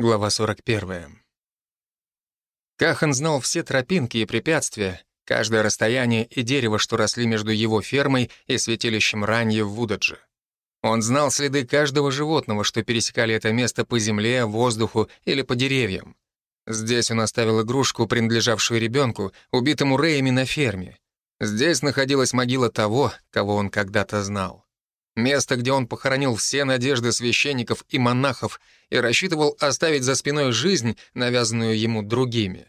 Глава 41. Кахан знал все тропинки и препятствия, каждое расстояние и дерево, что росли между его фермой и святилищем Ранье в Вудадже. Он знал следы каждого животного, что пересекали это место по земле, воздуху или по деревьям. Здесь он оставил игрушку, принадлежавшую ребенку, убитому Рэями на ферме. Здесь находилась могила того, кого он когда-то знал. Место, где он похоронил все надежды священников и монахов и рассчитывал оставить за спиной жизнь, навязанную ему другими.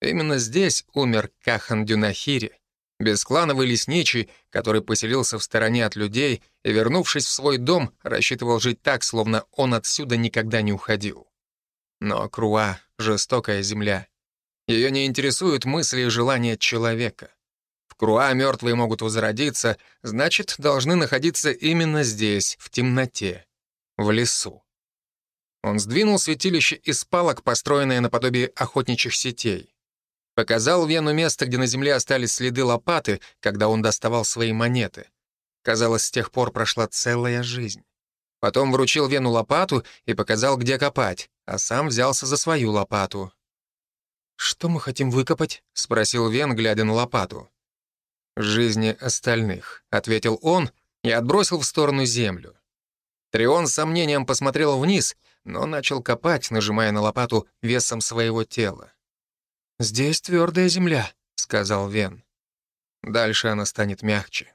Именно здесь умер Кахан Дюнахири, бесклановый лесничий, который поселился в стороне от людей и, вернувшись в свой дом, рассчитывал жить так, словно он отсюда никогда не уходил. Но Круа — жестокая земля. Ее не интересуют мысли и желания человека. Круа мертвые могут возродиться, значит, должны находиться именно здесь, в темноте, в лесу. Он сдвинул святилище из палок, построенное наподобие охотничьих сетей. Показал Вену место, где на земле остались следы лопаты, когда он доставал свои монеты. Казалось, с тех пор прошла целая жизнь. Потом вручил Вену лопату и показал, где копать, а сам взялся за свою лопату. «Что мы хотим выкопать?» — спросил Вен, глядя на лопату жизни остальных», — ответил он и отбросил в сторону землю. Трион с сомнением посмотрел вниз, но начал копать, нажимая на лопату весом своего тела. «Здесь твердая земля», — сказал Вен. Дальше она станет мягче.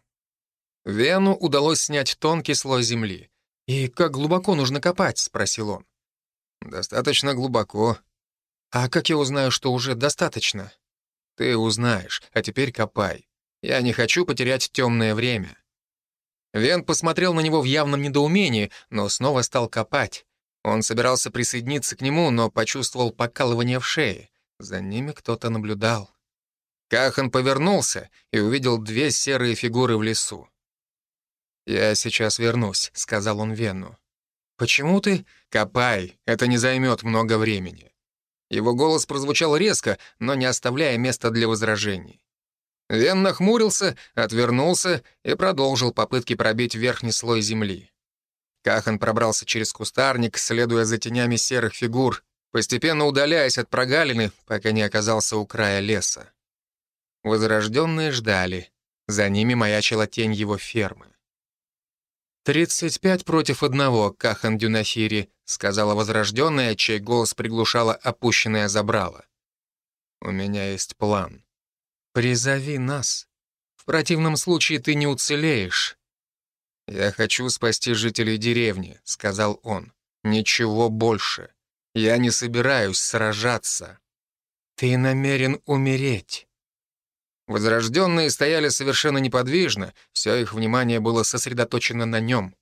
Вену удалось снять тонкий слой земли. «И как глубоко нужно копать?» — спросил он. «Достаточно глубоко». «А как я узнаю, что уже достаточно?» «Ты узнаешь, а теперь копай. Я не хочу потерять темное время». Вен посмотрел на него в явном недоумении, но снова стал копать. Он собирался присоединиться к нему, но почувствовал покалывание в шее. За ними кто-то наблюдал. Кахан повернулся и увидел две серые фигуры в лесу. «Я сейчас вернусь», — сказал он Вену. «Почему ты?» «Копай, это не займет много времени». Его голос прозвучал резко, но не оставляя места для возражений. Вен нахмурился, отвернулся и продолжил попытки пробить верхний слой земли. Кахан пробрался через кустарник, следуя за тенями серых фигур, постепенно удаляясь от прогалины, пока не оказался у края леса. Возрожденные ждали. За ними маячила тень его фермы. «Тридцать пять против одного, Кахан Дюнахири», — сказала возрожденная, чей голос приглушала опущенное забрало. «У меня есть план». «Призови нас. В противном случае ты не уцелеешь». «Я хочу спасти жителей деревни», — сказал он. «Ничего больше. Я не собираюсь сражаться». «Ты намерен умереть». Возрожденные стояли совершенно неподвижно, все их внимание было сосредоточено на нем.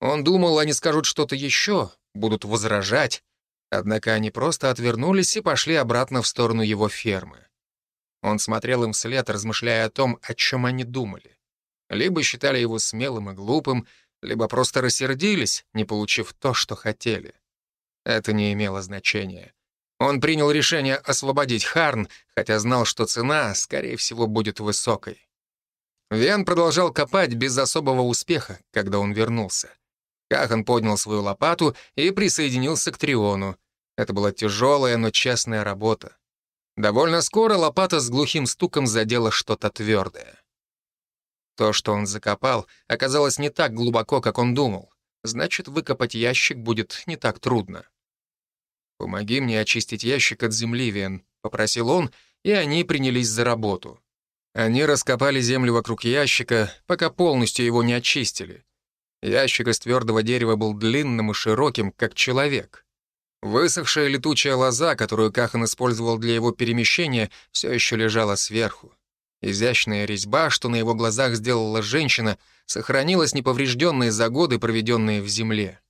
Он думал, они скажут что-то еще, будут возражать, однако они просто отвернулись и пошли обратно в сторону его фермы. Он смотрел им вслед, размышляя о том, о чем они думали. Либо считали его смелым и глупым, либо просто рассердились, не получив то, что хотели. Это не имело значения. Он принял решение освободить Харн, хотя знал, что цена, скорее всего, будет высокой. Вен продолжал копать без особого успеха, когда он вернулся. Кахан поднял свою лопату и присоединился к Триону. Это была тяжелая, но честная работа. Довольно скоро лопата с глухим стуком задела что-то твердое. То, что он закопал, оказалось не так глубоко, как он думал. Значит, выкопать ящик будет не так трудно. «Помоги мне очистить ящик от земли, Вен», — попросил он, и они принялись за работу. Они раскопали землю вокруг ящика, пока полностью его не очистили. Ящик из твердого дерева был длинным и широким, как человек. Высохшая летучая лоза, которую Кахан использовал для его перемещения, все еще лежала сверху. Изящная резьба, что на его глазах сделала женщина, сохранилась неповрежденной за годы, проведенные в земле.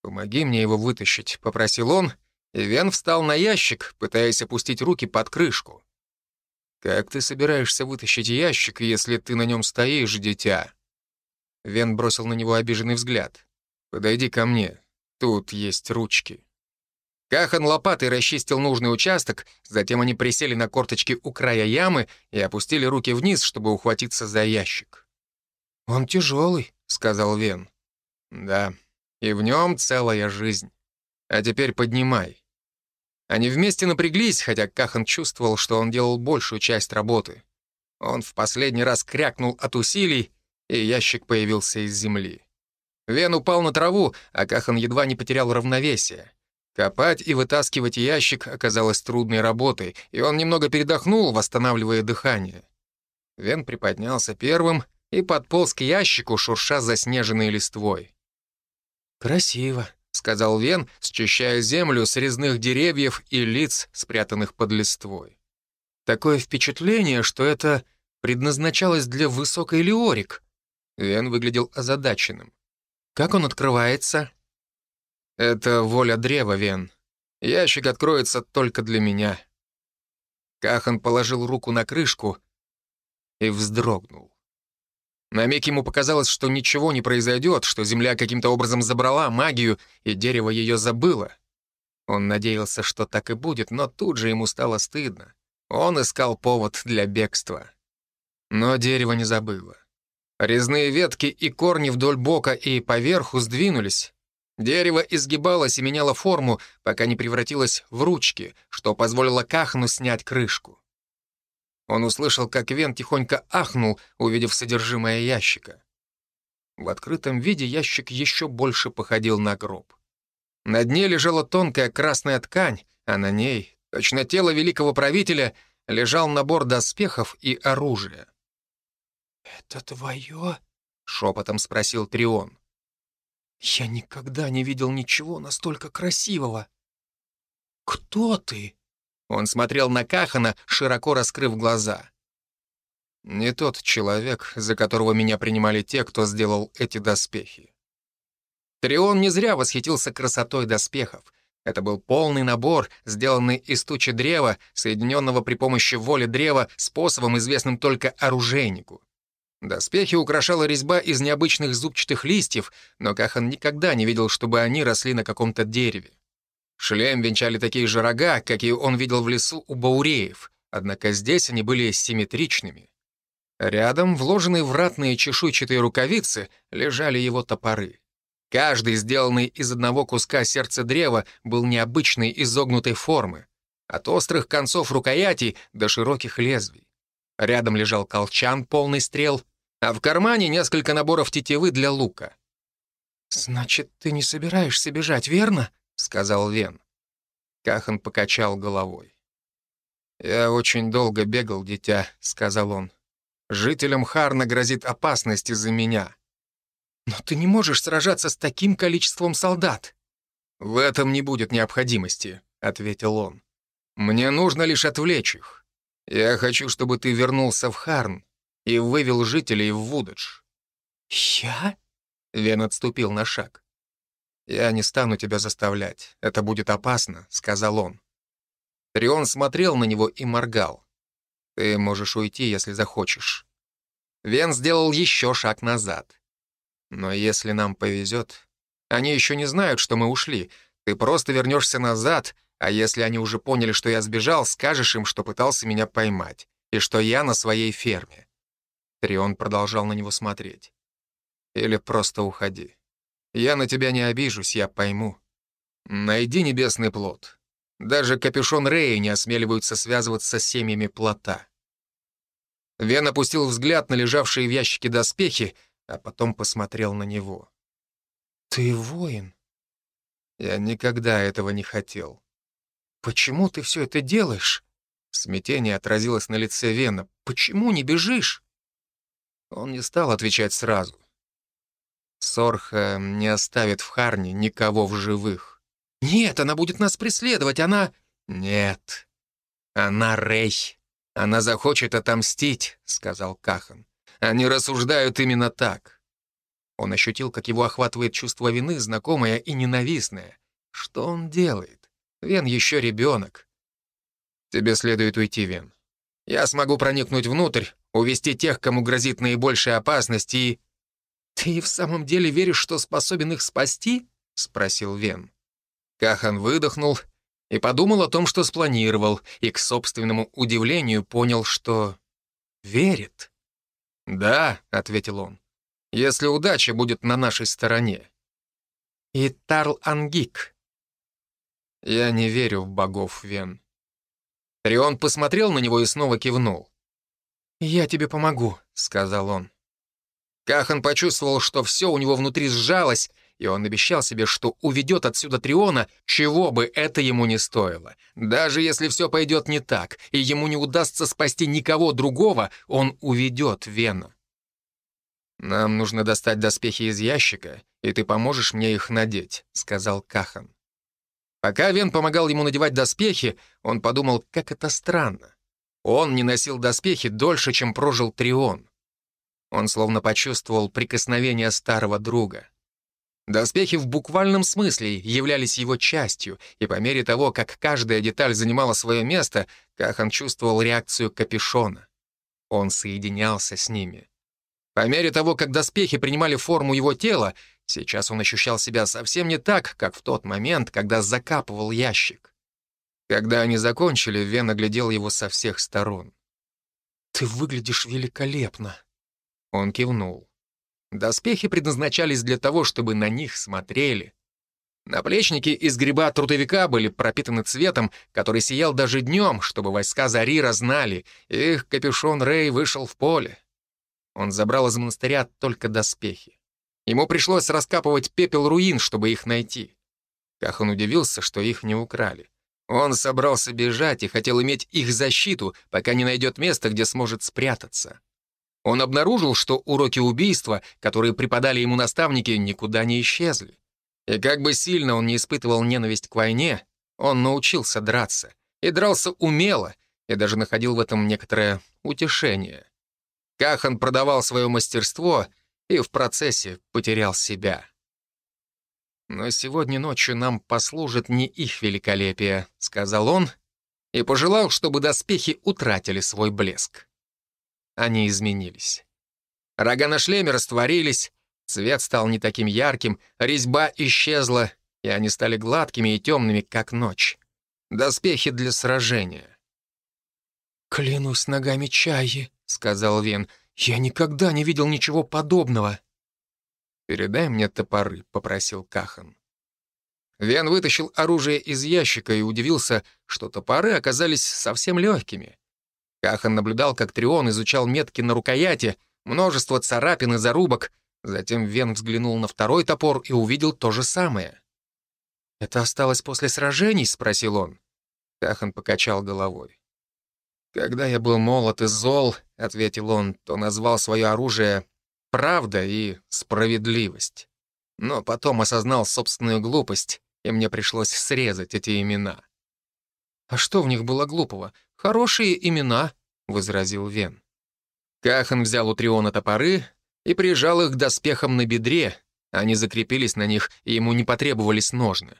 «Помоги мне его вытащить», — попросил он, и Вен встал на ящик, пытаясь опустить руки под крышку. «Как ты собираешься вытащить ящик, если ты на нем стоишь, дитя?» Вен бросил на него обиженный взгляд. «Подойди ко мне. Тут есть ручки». Кахан лопатой расчистил нужный участок, затем они присели на корточки у края ямы и опустили руки вниз, чтобы ухватиться за ящик. «Он тяжелый», — сказал Вен. «Да, и в нем целая жизнь». А теперь поднимай». Они вместе напряглись, хотя Кахан чувствовал, что он делал большую часть работы. Он в последний раз крякнул от усилий, и ящик появился из земли. Вен упал на траву, а Кахан едва не потерял равновесие. Копать и вытаскивать ящик оказалось трудной работой, и он немного передохнул, восстанавливая дыхание. Вен приподнялся первым и подполз к ящику, шурша заснеженной листвой. «Красиво», — сказал Вен, счищая землю с резных деревьев и лиц, спрятанных под листвой. «Такое впечатление, что это предназначалось для высокой леорик». Вен выглядел озадаченным. «Как он открывается?» «Это воля древа, Вен. Ящик откроется только для меня». Кахан положил руку на крышку и вздрогнул. На миг ему показалось, что ничего не произойдет, что Земля каким-то образом забрала магию, и дерево ее забыло. Он надеялся, что так и будет, но тут же ему стало стыдно. Он искал повод для бегства. Но дерево не забыло. Резные ветки и корни вдоль бока и поверху сдвинулись, Дерево изгибалось и меняло форму, пока не превратилось в ручки, что позволило Кахну снять крышку. Он услышал, как Вен тихонько ахнул, увидев содержимое ящика. В открытом виде ящик еще больше походил на гроб. На дне лежала тонкая красная ткань, а на ней, точно тело великого правителя, лежал набор доспехов и оружия. «Это твое?» — шепотом спросил Трион. Я никогда не видел ничего настолько красивого. Кто ты? Он смотрел на Кахана, широко раскрыв глаза. Не тот человек, за которого меня принимали те, кто сделал эти доспехи. Трион не зря восхитился красотой доспехов. Это был полный набор, сделанный из тучи древа, соединенного при помощи воли древа способом, известным только оружейнику. Доспехи украшала резьба из необычных зубчатых листьев, но Кахан никогда не видел, чтобы они росли на каком-то дереве. Шлем венчали такие же рога, какие он видел в лесу у бауреев, однако здесь они были симметричными. Рядом, вложенные в ратные чешуйчатые рукавицы, лежали его топоры. Каждый, сделанный из одного куска сердца древа, был необычной изогнутой формы, от острых концов рукоятей до широких лезвий. Рядом лежал колчан, полный стрел, а в кармане несколько наборов тетивы для лука. «Значит, ты не собираешься бежать, верно?» — сказал Вен. Кахан покачал головой. «Я очень долго бегал, дитя», — сказал он. «Жителям Харна грозит опасность из-за меня». «Но ты не можешь сражаться с таким количеством солдат». «В этом не будет необходимости», — ответил он. «Мне нужно лишь отвлечь их. Я хочу, чтобы ты вернулся в Харн и вывел жителей в Вудедж». «Я?» — Вен отступил на шаг. «Я не стану тебя заставлять. Это будет опасно», — сказал он. Трион смотрел на него и моргал. «Ты можешь уйти, если захочешь». Вен сделал еще шаг назад. «Но если нам повезет, они еще не знают, что мы ушли. Ты просто вернешься назад, а если они уже поняли, что я сбежал, скажешь им, что пытался меня поймать, и что я на своей ферме. Трион продолжал на него смотреть. «Или просто уходи. Я на тебя не обижусь, я пойму. Найди небесный плод. Даже капюшон Реи не осмеливаются связываться с семьями плота». Вен опустил взгляд на лежавшие в ящике доспехи, а потом посмотрел на него. «Ты воин?» «Я никогда этого не хотел». «Почему ты все это делаешь?» Смятение отразилось на лице Вена. «Почему не бежишь?» Он не стал отвечать сразу. Сорха не оставит в Харне никого в живых. «Нет, она будет нас преследовать, она...» «Нет, она Рей. Она захочет отомстить», — сказал Кахан. «Они рассуждают именно так». Он ощутил, как его охватывает чувство вины, знакомое и ненавистное. Что он делает? Вен еще ребенок. «Тебе следует уйти, Вен. Я смогу проникнуть внутрь, увести тех, кому грозит наибольшая опасность, и...» «Ты в самом деле веришь, что способен их спасти?» — спросил Вен. Кахан выдохнул и подумал о том, что спланировал, и к собственному удивлению понял, что верит. «Да», — ответил он, — «если удача будет на нашей стороне». «И Тарл Ангик. «Я не верю в богов, Вен». Трион посмотрел на него и снова кивнул. «Я тебе помогу», — сказал он. Кахан почувствовал, что все у него внутри сжалось, и он обещал себе, что уведет отсюда Триона, чего бы это ему не стоило. Даже если все пойдет не так, и ему не удастся спасти никого другого, он уведет Вена. «Нам нужно достать доспехи из ящика, и ты поможешь мне их надеть», — сказал Кахан. Пока Вен помогал ему надевать доспехи, он подумал, как это странно. Он не носил доспехи дольше, чем прожил Трион. Он словно почувствовал прикосновение старого друга. Доспехи в буквальном смысле являлись его частью, и по мере того, как каждая деталь занимала свое место, Кахан чувствовал реакцию капюшона. Он соединялся с ними. По мере того, как доспехи принимали форму его тела, сейчас он ощущал себя совсем не так, как в тот момент, когда закапывал ящик. Когда они закончили, Вен оглядел его со всех сторон. «Ты выглядишь великолепно!» Он кивнул. Доспехи предназначались для того, чтобы на них смотрели. Наплечники из гриба трудовика были пропитаны цветом, который сиял даже днем, чтобы войска Зарира знали, их капюшон Рэй вышел в поле. Он забрал из монастыря только доспехи. Ему пришлось раскапывать пепел руин, чтобы их найти. Кахан удивился, что их не украли. Он собрался бежать и хотел иметь их защиту, пока не найдет место, где сможет спрятаться. Он обнаружил, что уроки убийства, которые преподали ему наставники, никуда не исчезли. И как бы сильно он не испытывал ненависть к войне, он научился драться. И дрался умело, и даже находил в этом некоторое утешение. Кахан продавал свое мастерство и в процессе потерял себя. «Но сегодня ночью нам послужит не их великолепие», — сказал он, и пожелал, чтобы доспехи утратили свой блеск. Они изменились. Рога на шлеме растворились, цвет стал не таким ярким, резьба исчезла, и они стали гладкими и темными, как ночь. Доспехи для сражения. «Клянусь ногами чаи», — сказал Вен. «Я никогда не видел ничего подобного». «Передай мне топоры», — попросил Кахан. Вен вытащил оружие из ящика и удивился, что топоры оказались совсем легкими. Кахан наблюдал, как Трион изучал метки на рукояти, множество царапин и зарубок. Затем Вен взглянул на второй топор и увидел то же самое. «Это осталось после сражений?» — спросил он. Кахан покачал головой. «Когда я был молод и зол», — ответил он, то назвал свое оружие «правда» и «справедливость». Но потом осознал собственную глупость, и мне пришлось срезать эти имена. «А что в них было глупого? Хорошие имена», — возразил Вен. Кахан взял у Триона топоры и прижал их к доспехам на бедре. Они закрепились на них, и ему не потребовались ножны.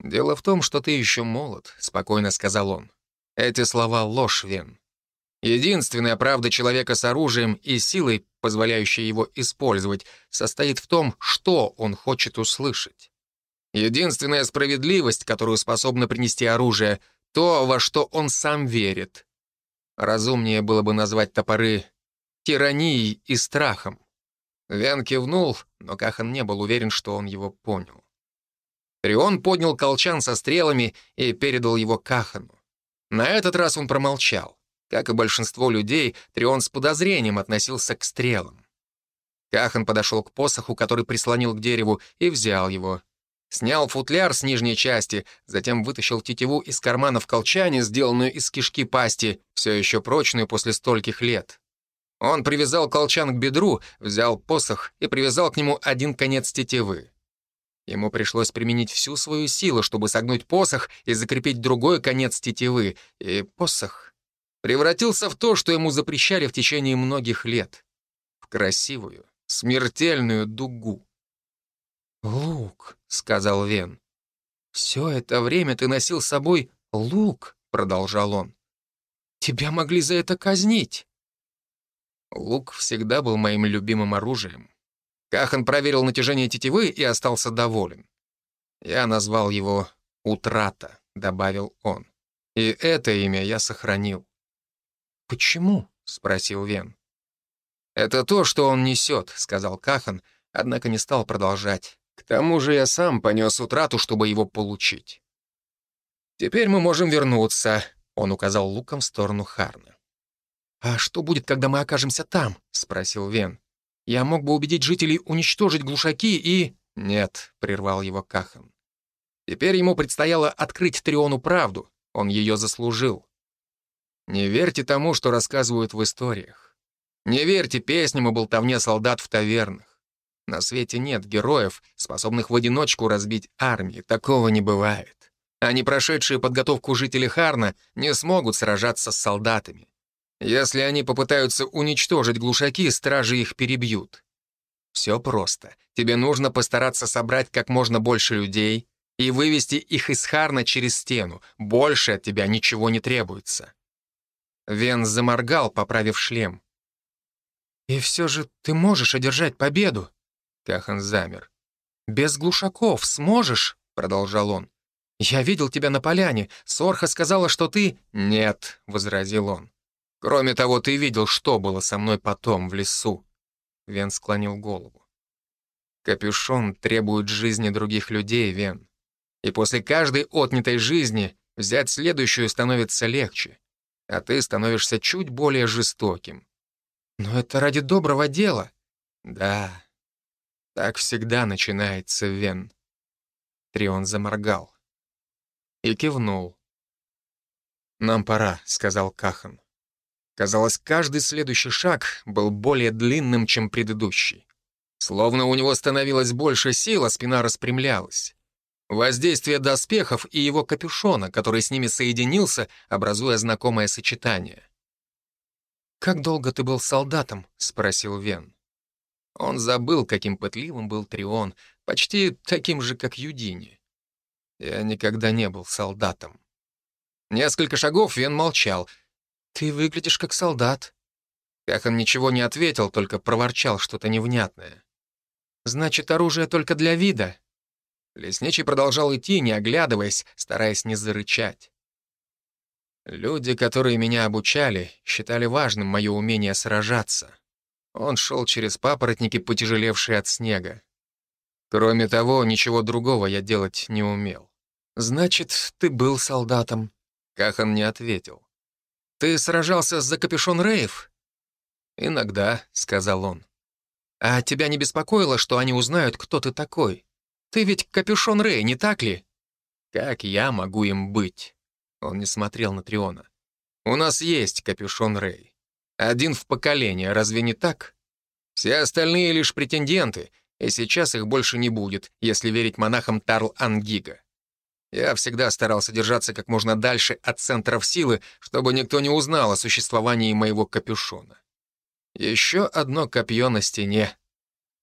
«Дело в том, что ты еще молод», — спокойно сказал он. Эти слова — ложь, Вен. Единственная правда человека с оружием и силой, позволяющей его использовать, состоит в том, что он хочет услышать. Единственная справедливость, которую способно принести оружие, то, во что он сам верит. Разумнее было бы назвать топоры тиранией и страхом. Вен кивнул, но Кахан не был уверен, что он его понял. Трион поднял колчан со стрелами и передал его Кахану. На этот раз он промолчал. Как и большинство людей, Трион с подозрением относился к стрелам. Кахан подошел к посоху, который прислонил к дереву, и взял его. Снял футляр с нижней части, затем вытащил тетиву из кармана в колчане, сделанную из кишки пасти, все еще прочную после стольких лет. Он привязал колчан к бедру, взял посох и привязал к нему один конец тетивы. Ему пришлось применить всю свою силу, чтобы согнуть посох и закрепить другой конец тетивы, и посох превратился в то, что ему запрещали в течение многих лет. В красивую, смертельную дугу. «Лук», — сказал Вен. «Все это время ты носил с собой лук», — продолжал он. «Тебя могли за это казнить». Лук всегда был моим любимым оружием. Кахан проверил натяжение тетивы и остался доволен. Я назвал его «Утрата», — добавил он. И это имя я сохранил. «Почему?» — спросил Вен. «Это то, что он несет», — сказал Кахан, однако не стал продолжать. «К тому же я сам понес утрату, чтобы его получить. «Теперь мы можем вернуться», — он указал луком в сторону Харна. «А что будет, когда мы окажемся там?» — спросил Вен. «Я мог бы убедить жителей уничтожить глушаки и...» «Нет», — прервал его Кахан. Теперь ему предстояло открыть Триону правду. Он ее заслужил. Не верьте тому, что рассказывают в историях. Не верьте песням и болтовне солдат в тавернах. На свете нет героев, способных в одиночку разбить армии. Такого не бывает. А не прошедшие подготовку жители Харна не смогут сражаться с солдатами. Если они попытаются уничтожить глушаки, стражи их перебьют. Все просто. Тебе нужно постараться собрать как можно больше людей и вывести их из Харна через стену. Больше от тебя ничего не требуется. Вен заморгал, поправив шлем. «И все же ты можешь одержать победу?» Кахан замер. «Без глушаков сможешь?» — продолжал он. «Я видел тебя на поляне. Сорха сказала, что ты...» «Нет», — возразил он. «Кроме того, ты видел, что было со мной потом в лесу». Вен склонил голову. «Капюшон требует жизни других людей, Вен. И после каждой отнятой жизни взять следующую становится легче а ты становишься чуть более жестоким. Но это ради доброго дела. Да, так всегда начинается, Вен. Трион заморгал. И кивнул. «Нам пора», — сказал Кахан. Казалось, каждый следующий шаг был более длинным, чем предыдущий. Словно у него становилось больше сил, а спина распрямлялась. Воздействие доспехов и его капюшона, который с ними соединился, образуя знакомое сочетание. «Как долго ты был солдатом?» — спросил Вен. Он забыл, каким пытливым был Трион, почти таким же, как Юдини. Я никогда не был солдатом. Несколько шагов Вен молчал. «Ты выглядишь как солдат». Кахан ничего не ответил, только проворчал что-то невнятное. «Значит, оружие только для вида?» Лесничий продолжал идти, не оглядываясь, стараясь не зарычать. Люди, которые меня обучали, считали важным мое умение сражаться. Он шел через папоротники, потяжелевшие от снега. Кроме того, ничего другого я делать не умел. «Значит, ты был солдатом?» Кахан не ответил. «Ты сражался за капюшон Рейв?» «Иногда», — сказал он. «А тебя не беспокоило, что они узнают, кто ты такой?» Ты ведь капюшон Рэй, не так ли?» «Как я могу им быть?» Он не смотрел на Триона. «У нас есть капюшон Рэй. Один в поколение, разве не так? Все остальные лишь претенденты, и сейчас их больше не будет, если верить монахам Тарл Ангига. Я всегда старался держаться как можно дальше от центров силы, чтобы никто не узнал о существовании моего капюшона. Еще одно копье на стене.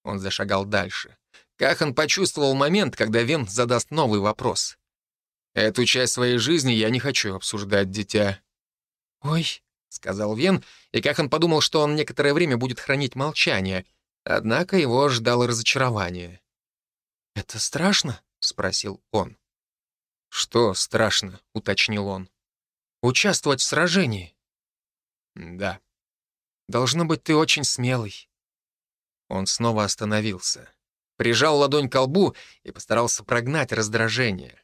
Он зашагал дальше. Кахан почувствовал момент, когда Вен задаст новый вопрос. «Эту часть своей жизни я не хочу обсуждать, дитя». «Ой», — сказал Вен, и Кахан подумал, что он некоторое время будет хранить молчание, однако его ждало разочарование. «Это страшно?» — спросил он. «Что страшно?» — уточнил он. «Участвовать в сражении». «Да». «Должно быть, ты очень смелый». Он снова остановился прижал ладонь к лбу и постарался прогнать раздражение.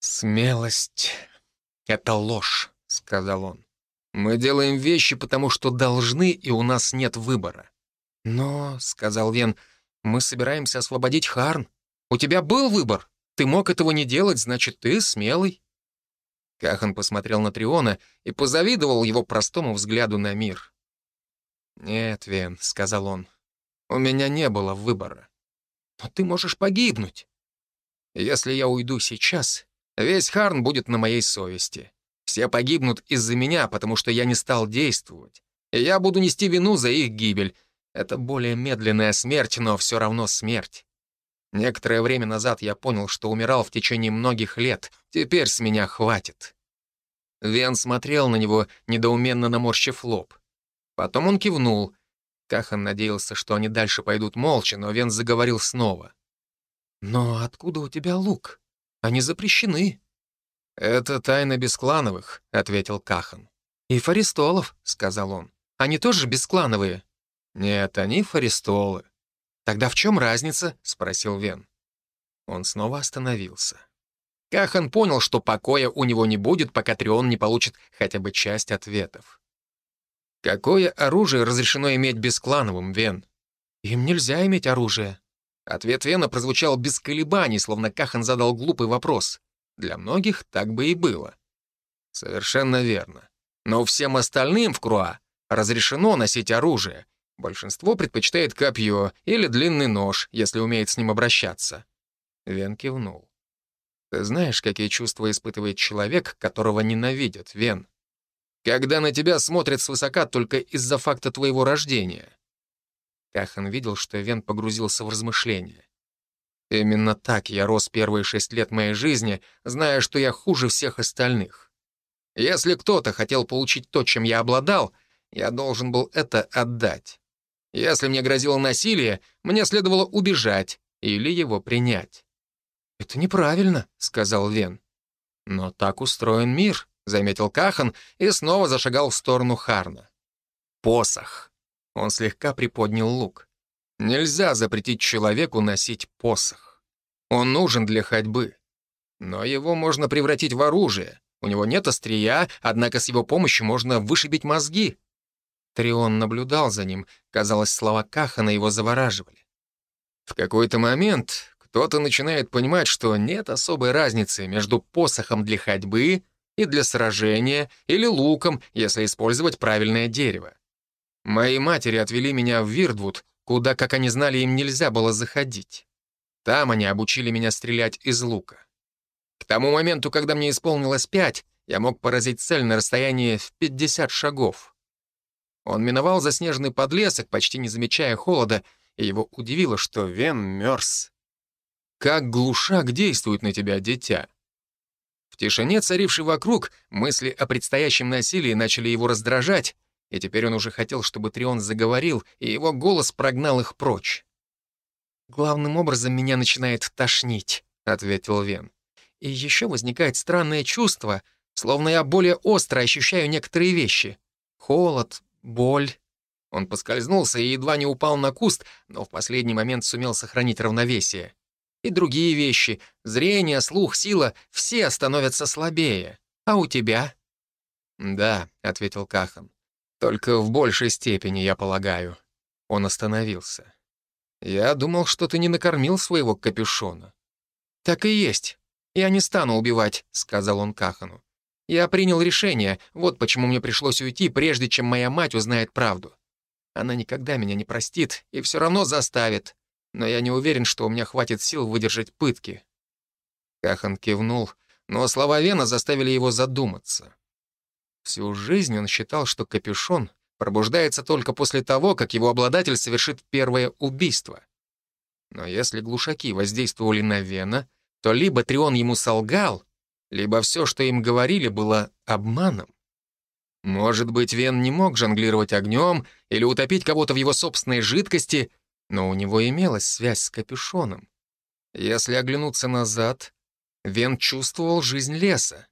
«Смелость — это ложь», — сказал он. «Мы делаем вещи, потому что должны, и у нас нет выбора». «Но», — сказал Вен, — «мы собираемся освободить Харн. У тебя был выбор. Ты мог этого не делать, значит, ты смелый». Кахан посмотрел на Триона и позавидовал его простому взгляду на мир. «Нет, Вен», — сказал он, у меня не было выбора. Но ты можешь погибнуть. Если я уйду сейчас, весь Харн будет на моей совести. Все погибнут из-за меня, потому что я не стал действовать. И я буду нести вину за их гибель. Это более медленная смерть, но все равно смерть. Некоторое время назад я понял, что умирал в течение многих лет. Теперь с меня хватит. Вен смотрел на него, недоуменно наморщив лоб. Потом он кивнул — Кахан надеялся, что они дальше пойдут молча, но Вен заговорил снова. «Но откуда у тебя лук? Они запрещены». «Это тайна бесклановых», — ответил Кахан. «И фаристолов», — сказал он. «Они тоже бесклановые». «Нет, они фаристолы». «Тогда в чем разница?» — спросил Вен. Он снова остановился. Кахан понял, что покоя у него не будет, пока Трион не получит хотя бы часть ответов. Какое оружие разрешено иметь бесклановым, Вен? Им нельзя иметь оружие. Ответ Вена прозвучал без колебаний, словно Кахан задал глупый вопрос. Для многих так бы и было. Совершенно верно. Но всем остальным в Круа разрешено носить оружие. Большинство предпочитает копье или длинный нож, если умеет с ним обращаться. Вен кивнул. Ты знаешь, какие чувства испытывает человек, которого ненавидят, Вен? Когда на тебя смотрят свысока только из-за факта твоего рождения. Кахан видел, что Вен погрузился в размышления. Именно так я рос первые шесть лет моей жизни, зная, что я хуже всех остальных. Если кто-то хотел получить то, чем я обладал, я должен был это отдать. Если мне грозило насилие, мне следовало убежать или его принять. «Это неправильно», — сказал Вен. «Но так устроен мир», — заметил Кахан и снова зашагал в сторону Харна. «Посох». Он слегка приподнял лук. Нельзя запретить человеку носить посох. Он нужен для ходьбы. Но его можно превратить в оружие. У него нет острия, однако с его помощью можно вышибить мозги. Трион наблюдал за ним. Казалось, слова Кахана его завораживали. В какой-то момент кто-то начинает понимать, что нет особой разницы между посохом для ходьбы и для сражения или луком, если использовать правильное дерево. Мои матери отвели меня в Вирдвуд, куда, как они знали, им нельзя было заходить. Там они обучили меня стрелять из лука. К тому моменту, когда мне исполнилось пять, я мог поразить цель на расстоянии в 50 шагов. Он миновал заснеженный подлесок, почти не замечая холода, и его удивило, что Вен мерз. Как глушак действует на тебя, дитя? В тишине, царившей вокруг, мысли о предстоящем насилии начали его раздражать, и теперь он уже хотел, чтобы Трион заговорил, и его голос прогнал их прочь. «Главным образом меня начинает тошнить», — ответил Вен. «И еще возникает странное чувство, словно я более остро ощущаю некоторые вещи. Холод, боль». Он поскользнулся и едва не упал на куст, но в последний момент сумел сохранить равновесие. И другие вещи — зрение, слух, сила — все становятся слабее. А у тебя? «Да», — ответил Кахан. Только в большей степени, я полагаю. Он остановился. Я думал, что ты не накормил своего капюшона. Так и есть. Я не стану убивать, сказал он Кахану. Я принял решение, вот почему мне пришлось уйти, прежде чем моя мать узнает правду. Она никогда меня не простит и все равно заставит, но я не уверен, что у меня хватит сил выдержать пытки. Кахан кивнул, но слова Вена заставили его задуматься. Всю жизнь он считал, что капюшон пробуждается только после того, как его обладатель совершит первое убийство. Но если глушаки воздействовали на Вена, то либо Трион ему солгал, либо все, что им говорили, было обманом. Может быть, Вен не мог жонглировать огнем или утопить кого-то в его собственной жидкости, но у него имелась связь с капюшоном. Если оглянуться назад, Вен чувствовал жизнь леса.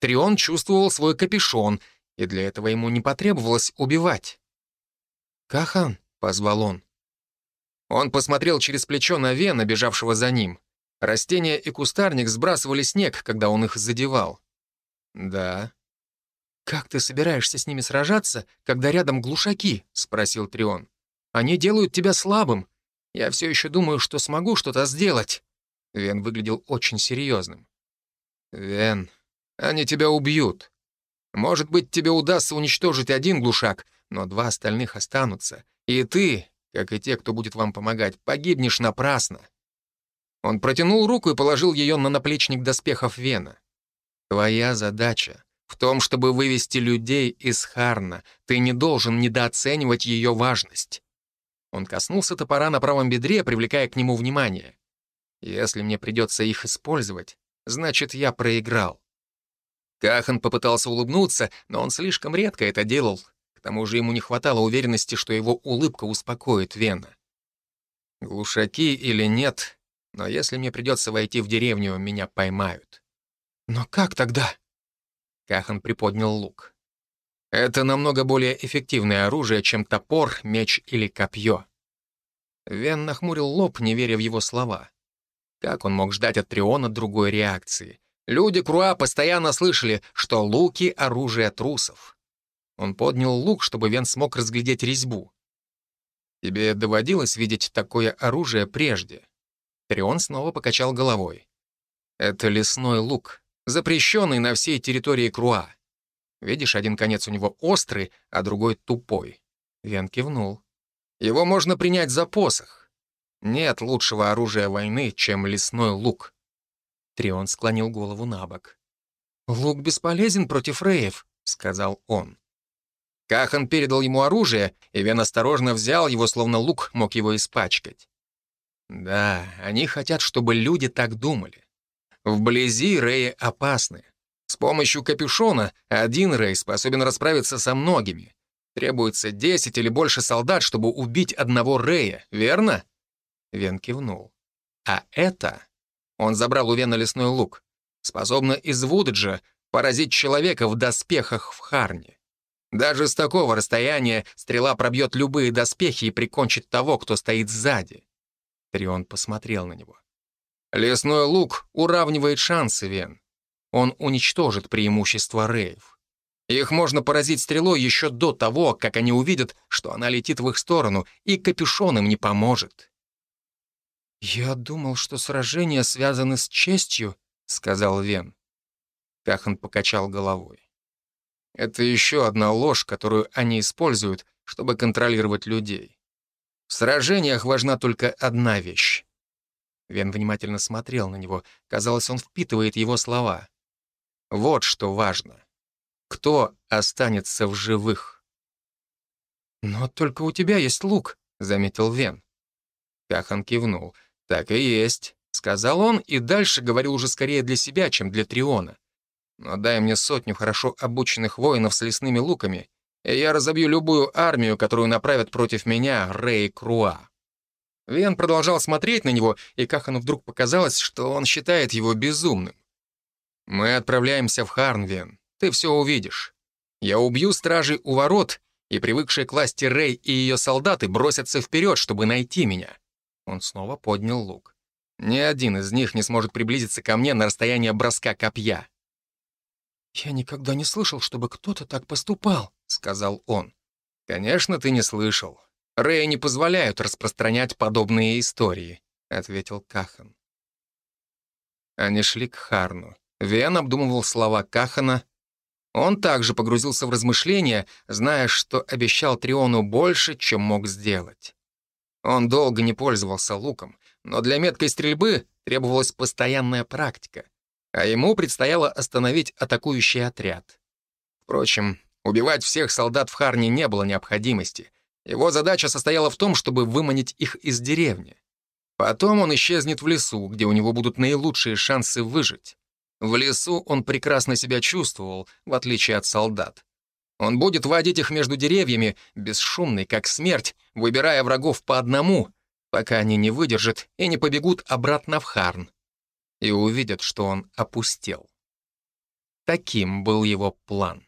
Трион чувствовал свой капюшон, и для этого ему не потребовалось убивать. «Кахан», — позвал он. Он посмотрел через плечо на Вена, бежавшего за ним. Растения и кустарник сбрасывали снег, когда он их задевал. «Да». «Как ты собираешься с ними сражаться, когда рядом глушаки?» — спросил Трион. «Они делают тебя слабым. Я все еще думаю, что смогу что-то сделать». Вен выглядел очень серьезным. «Вен, они тебя убьют. Может быть, тебе удастся уничтожить один глушак, но два остальных останутся. И ты, как и те, кто будет вам помогать, погибнешь напрасно». Он протянул руку и положил ее на наплечник доспехов Вена. «Твоя задача в том, чтобы вывести людей из Харна. Ты не должен недооценивать ее важность». Он коснулся топора на правом бедре, привлекая к нему внимание. «Если мне придется их использовать, значит, я проиграл. Кахан попытался улыбнуться, но он слишком редко это делал. К тому же ему не хватало уверенности, что его улыбка успокоит Вена. Глушаки или нет, но если мне придется войти в деревню, меня поймают. Но как тогда? Кахан приподнял лук. Это намного более эффективное оружие, чем топор, меч или копье. Вен нахмурил лоб, не веря в его слова. Как он мог ждать от Триона другой реакции? Люди Круа постоянно слышали, что луки — оружие трусов. Он поднял лук, чтобы Вен смог разглядеть резьбу. «Тебе доводилось видеть такое оружие прежде?» Трион снова покачал головой. «Это лесной лук, запрещенный на всей территории Круа. Видишь, один конец у него острый, а другой тупой». Вен кивнул. «Его можно принять за посох. Нет лучшего оружия войны, чем лесной лук». Трион склонил голову на бок. «Лук бесполезен против рейев», — сказал он. Кахан передал ему оружие, и Вен осторожно взял его, словно лук мог его испачкать. Да, они хотят, чтобы люди так думали. Вблизи Реи опасны. С помощью капюшона один Рей способен расправиться со многими. Требуется 10 или больше солдат, чтобы убить одного Рея, верно? Вен кивнул. А это... Он забрал у Вена лесной лук. Способно из Вудаджа поразить человека в доспехах в Харне. Даже с такого расстояния стрела пробьет любые доспехи и прикончит того, кто стоит сзади. Трион посмотрел на него. Лесной лук уравнивает шансы, Вен. Он уничтожит преимущество рейв. Их можно поразить стрелой еще до того, как они увидят, что она летит в их сторону, и капюшон им не поможет. «Я думал, что сражения связаны с честью», — сказал Вен. Кахан покачал головой. Это еще одна ложь, которую они используют, чтобы контролировать людей. В сражениях важна только одна вещь. Вен внимательно смотрел на него. Казалось, он впитывает его слова. Вот что важно. Кто останется в живых? «Но только у тебя есть лук», — заметил Вен. Кахан кивнул. «Так и есть», — сказал он, и дальше говорил уже скорее для себя, чем для Триона. Но дай мне сотню хорошо обученных воинов с лесными луками, я разобью любую армию, которую направят против меня Рэй Круа». Вен продолжал смотреть на него, и Кахану вдруг показалось, что он считает его безумным. «Мы отправляемся в Харнвен. Ты все увидишь. Я убью стражей у ворот, и привыкшие к власти Рэй и ее солдаты бросятся вперед, чтобы найти меня». Он снова поднял лук. «Ни один из них не сможет приблизиться ко мне на расстояние броска копья. «Я никогда не слышал, чтобы кто-то так поступал», — сказал он. «Конечно, ты не слышал. Рэя не позволяют распространять подобные истории», — ответил Кахан. Они шли к Харну. Вен обдумывал слова Кахана. Он также погрузился в размышления, зная, что обещал Триону больше, чем мог сделать. Он долго не пользовался луком, но для меткой стрельбы требовалась постоянная практика а ему предстояло остановить атакующий отряд. Впрочем, убивать всех солдат в Харне не было необходимости. Его задача состояла в том, чтобы выманить их из деревни. Потом он исчезнет в лесу, где у него будут наилучшие шансы выжить. В лесу он прекрасно себя чувствовал, в отличие от солдат. Он будет водить их между деревьями, бесшумный, как смерть, выбирая врагов по одному, пока они не выдержат и не побегут обратно в Харн и увидят, что он опустел. Таким был его план.